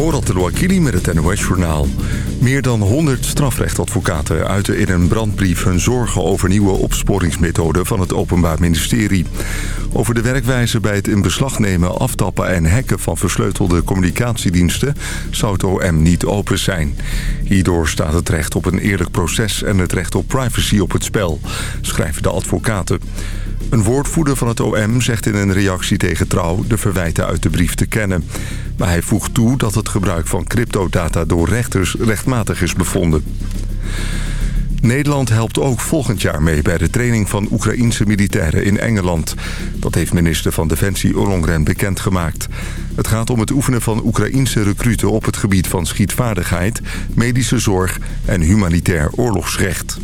Morat Louakili met het NOS-journaal. Meer dan 100 strafrechtadvocaten uiten in een brandbrief hun zorgen over nieuwe opsporingsmethoden van het Openbaar Ministerie. Over de werkwijze bij het in beslag nemen, aftappen en hacken van versleutelde communicatiediensten zou het OM niet open zijn. Hierdoor staat het recht op een eerlijk proces en het recht op privacy op het spel, schrijven de advocaten. Een woordvoerder van het OM zegt in een reactie tegen Trouw de verwijten uit de brief te kennen. Maar hij voegt toe dat het gebruik van cryptodata door rechters rechtmatig is bevonden. Nederland helpt ook volgend jaar mee bij de training van Oekraïense militairen in Engeland. Dat heeft minister van Defensie Ollongren bekendgemaakt. Het gaat om het oefenen van Oekraïense recruten op het gebied van schietvaardigheid, medische zorg en humanitair oorlogsrecht.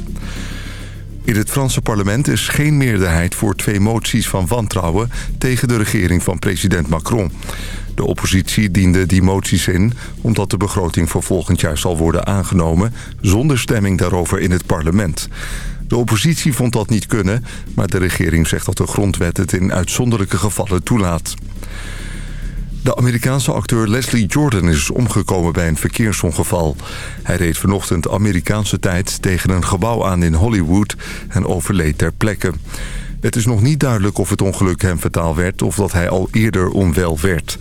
In het Franse parlement is geen meerderheid voor twee moties van wantrouwen tegen de regering van president Macron. De oppositie diende die moties in omdat de begroting voor volgend jaar zal worden aangenomen zonder stemming daarover in het parlement. De oppositie vond dat niet kunnen, maar de regering zegt dat de grondwet het in uitzonderlijke gevallen toelaat. De Amerikaanse acteur Leslie Jordan is omgekomen bij een verkeersongeval. Hij reed vanochtend Amerikaanse tijd tegen een gebouw aan in Hollywood en overleed ter plekke. Het is nog niet duidelijk of het ongeluk hem vertaal werd of dat hij al eerder onwel werd.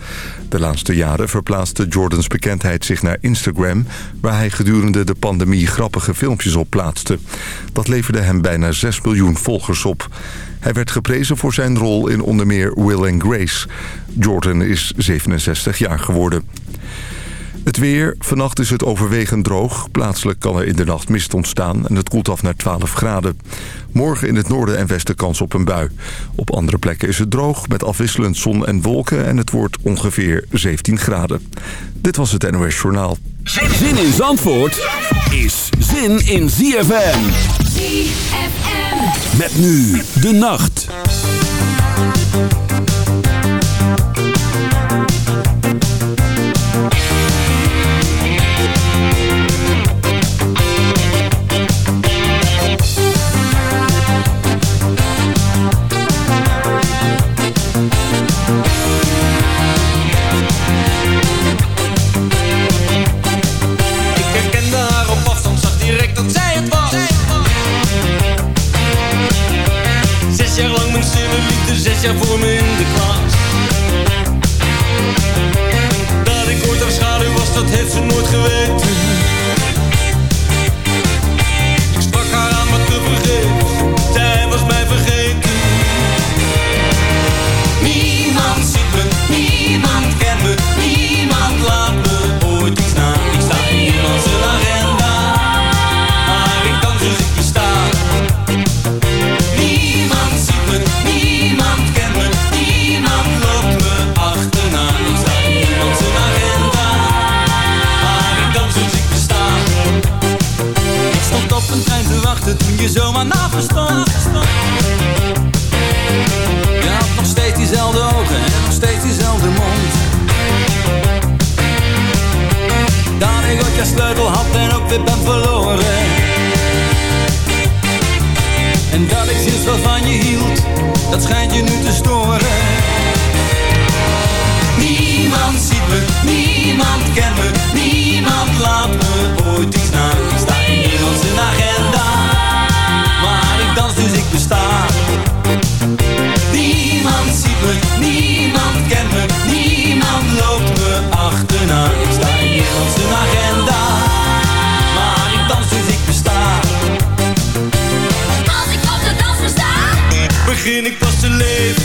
De laatste jaren verplaatste Jordans bekendheid zich naar Instagram... waar hij gedurende de pandemie grappige filmpjes op plaatste. Dat leverde hem bijna 6 miljoen volgers op. Hij werd geprezen voor zijn rol in onder meer Will and Grace. Jordan is 67 jaar geworden. Het weer. Vannacht is het overwegend droog. Plaatselijk kan er in de nacht mist ontstaan en het koelt af naar 12 graden. Morgen in het noorden en westen kans op een bui. Op andere plekken is het droog met afwisselend zon en wolken en het wordt ongeveer 17 graden. Dit was het NOS Journaal. Zin in Zandvoort is zin in ZFM. ZFM. Met nu de nacht. Voor me Niemand ziet me, niemand kent me, niemand laat me ooit iets na. Ik sta in niemand zijn agenda, maar ik dans dus ik besta. Niemand ziet me, niemand kent me, niemand loopt me achterna. Ik sta in niemand zijn agenda, maar ik dans dus ik besta. Als ik op de dans sta, Begin ik pas te leven,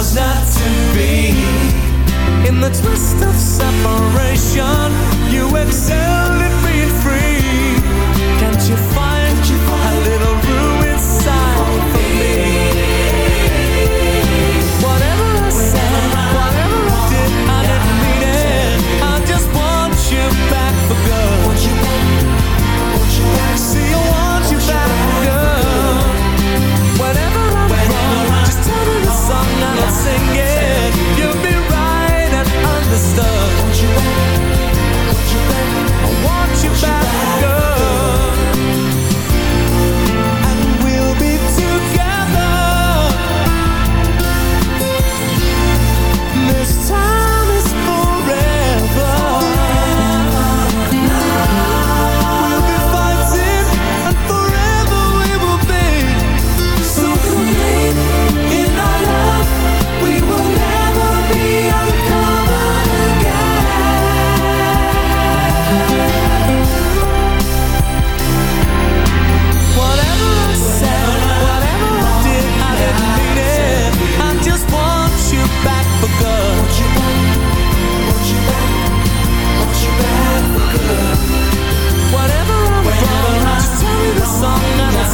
Was not to be. In the twist of separation, you excel.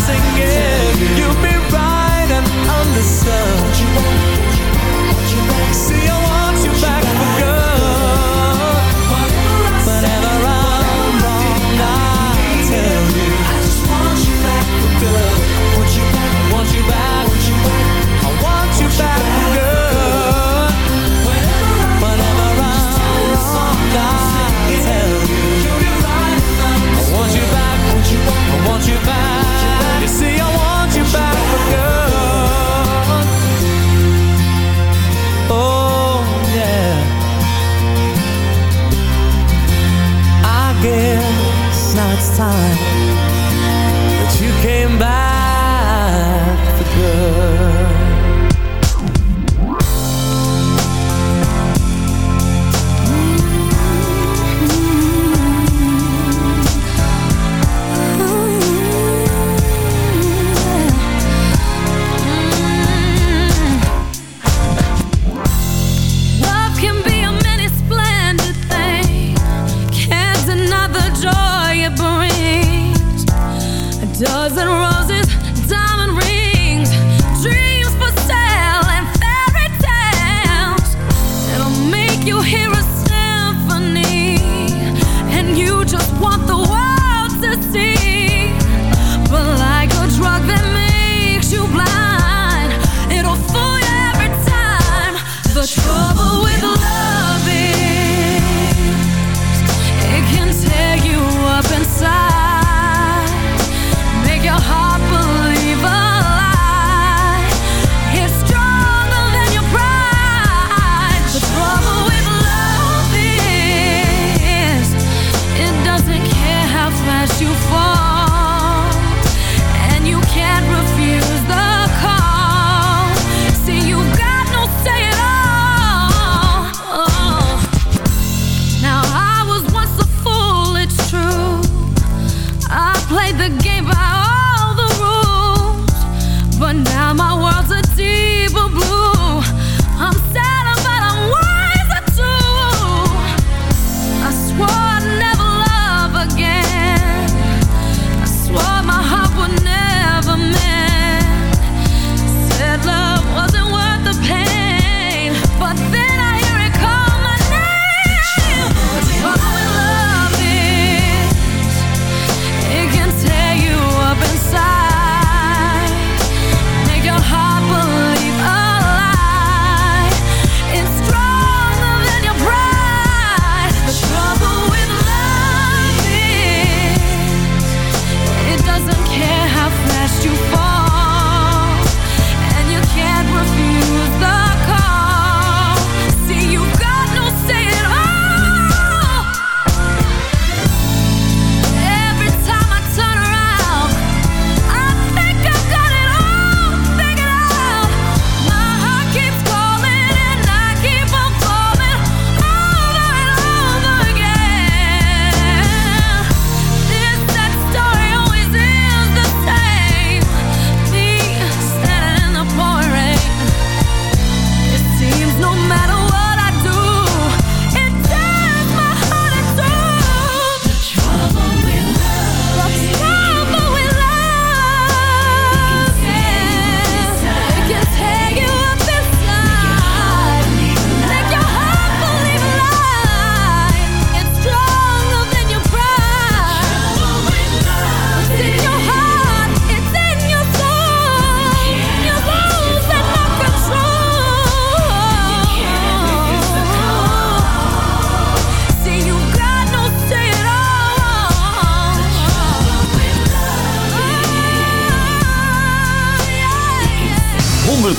singing. You'll be riding on the sun.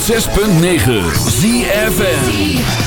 106.9 ZFN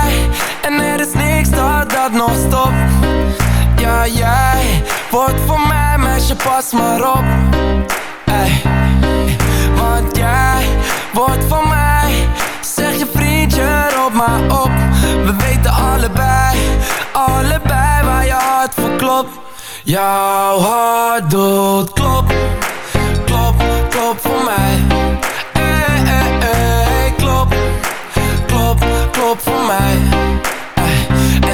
En er is niks dat dat nog stopt. Ja, jij wordt van mij Meisje, pas maar op. Ey. Want jij wordt van mij Zeg je vriendje, roep maar op. We weten allebei Allebei waar je hart voor klopt. Jouw hart doet klop Klop, klop voor mij. Ey, ey, klop Klop, klop voor mij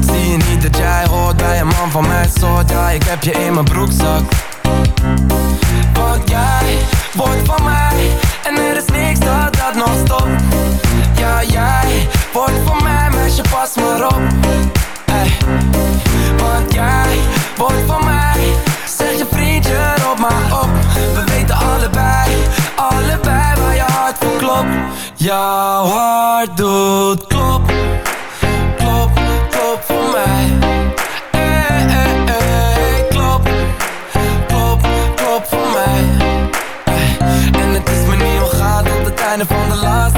Zie je niet dat jij hoort bij een man van mij? soort? Ja, ik heb je in mijn broekzak. Want jij wordt van mij En er is niks dat dat nog stopt. Ja, jij wordt van mij, meisje, pas maar op. Eh, Want jij wordt van mij Zeg je vriendje, roep maar op. We weten allebei, allebei waar je hart voor klopt. Jouw hart doet klop. kind of on the last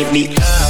give me up.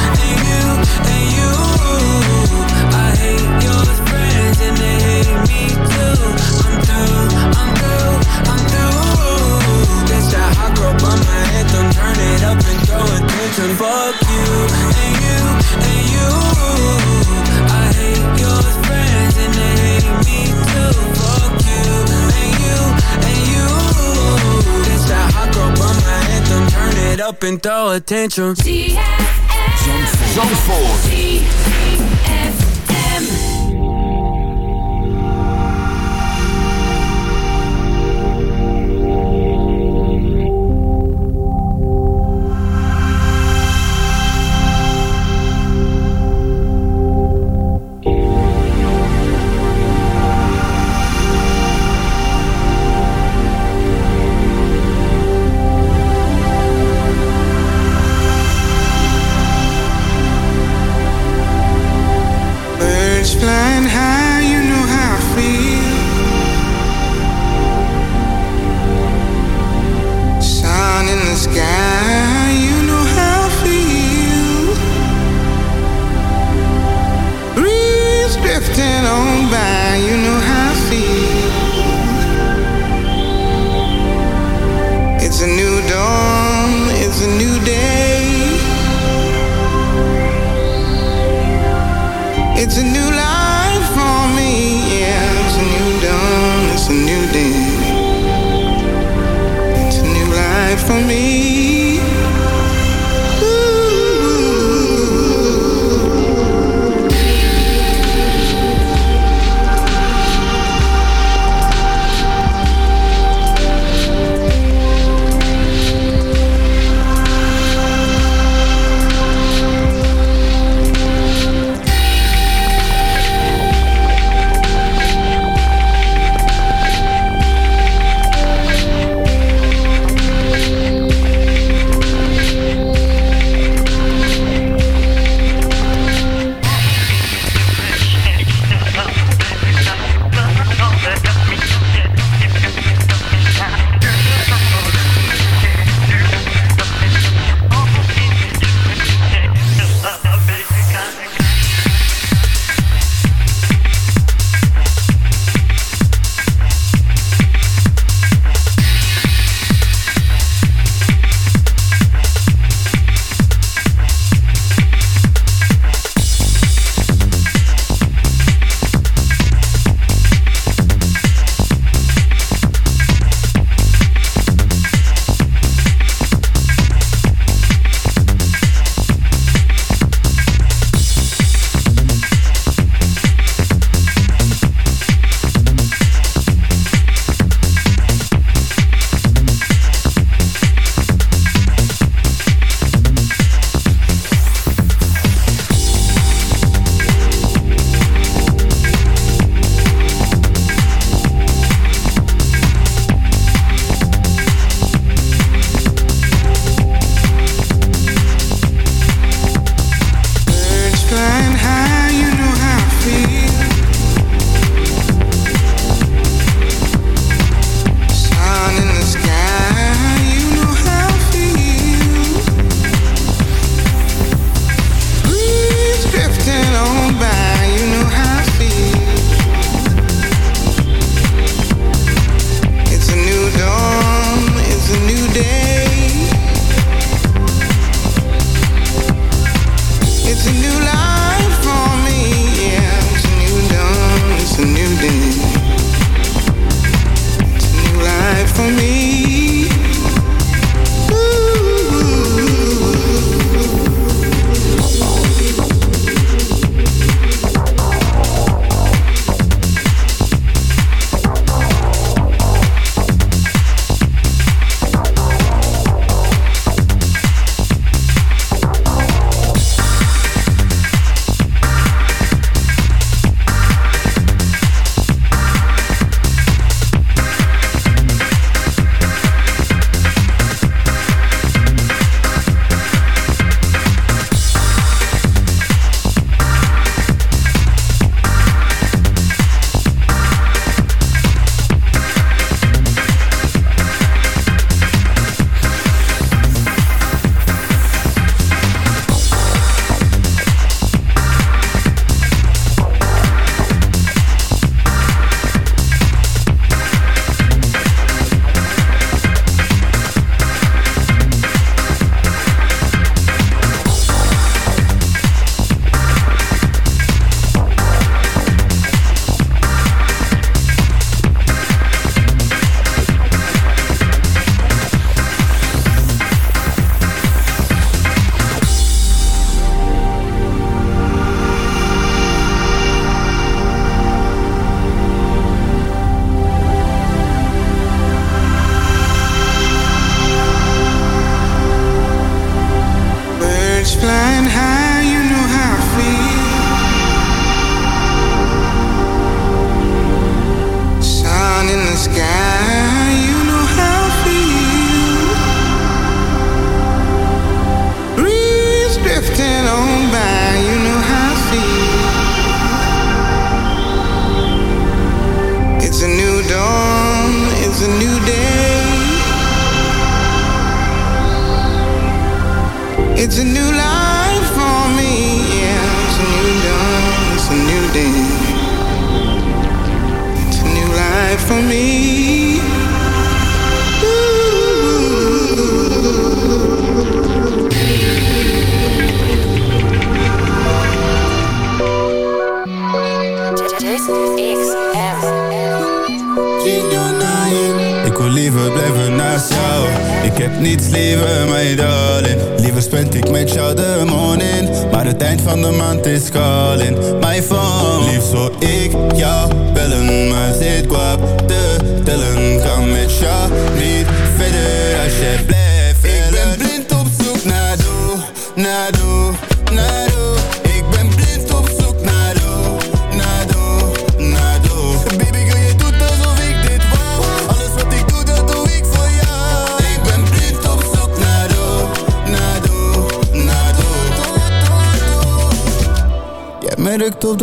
Fuck you and you and you. I hate your friends and they hate me too. Fuck you and you and you. This that hot girl bummer anthem. Turn it up and throw a tantrum. Zandvoort.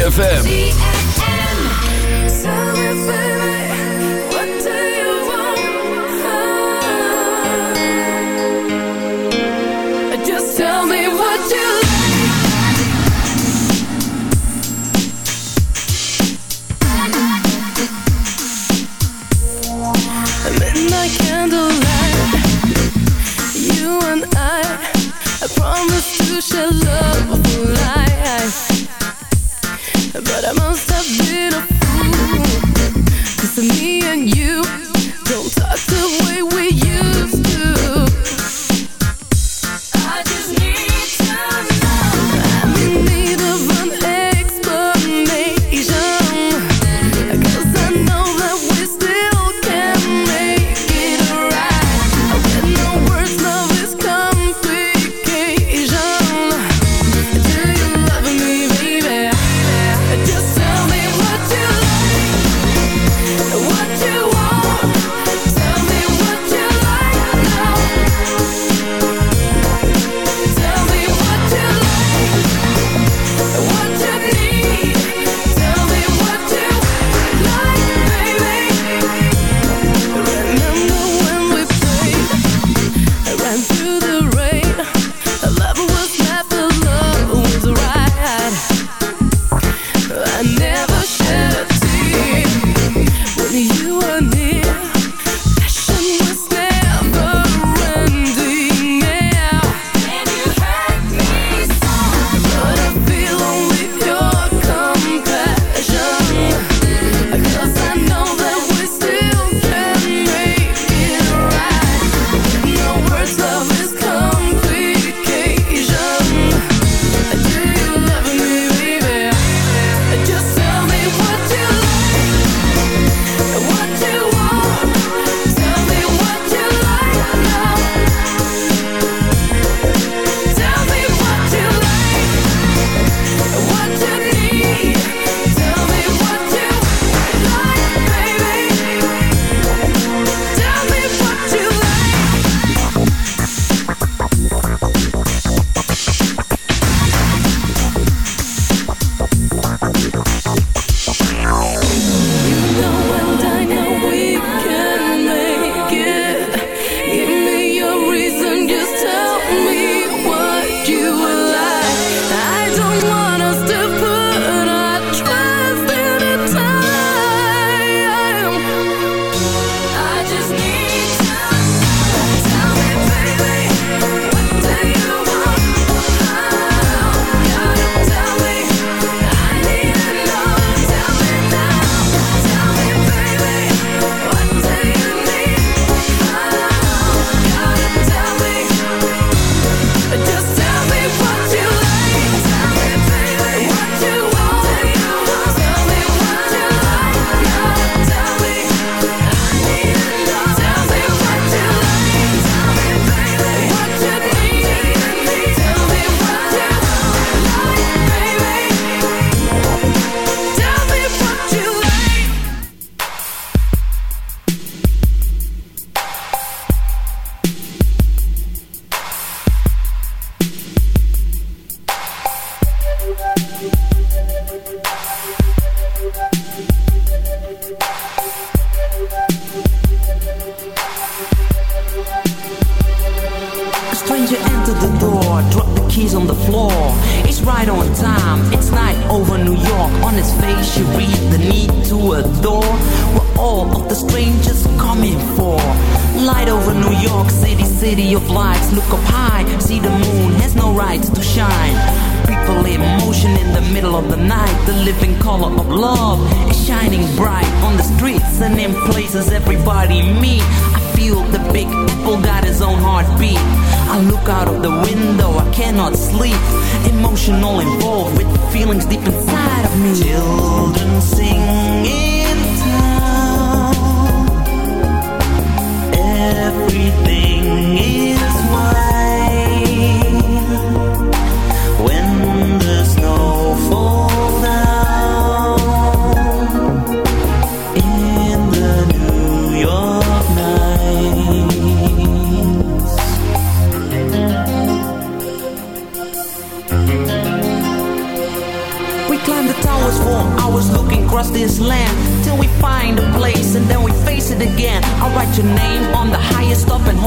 ZFM.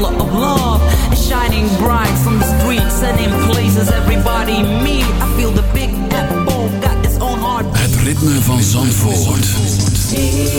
color of love is shining bright on the streets and in places everybody meet. I feel the big apple got its own heart. Het ritme van Zandvoort. Zandvoort.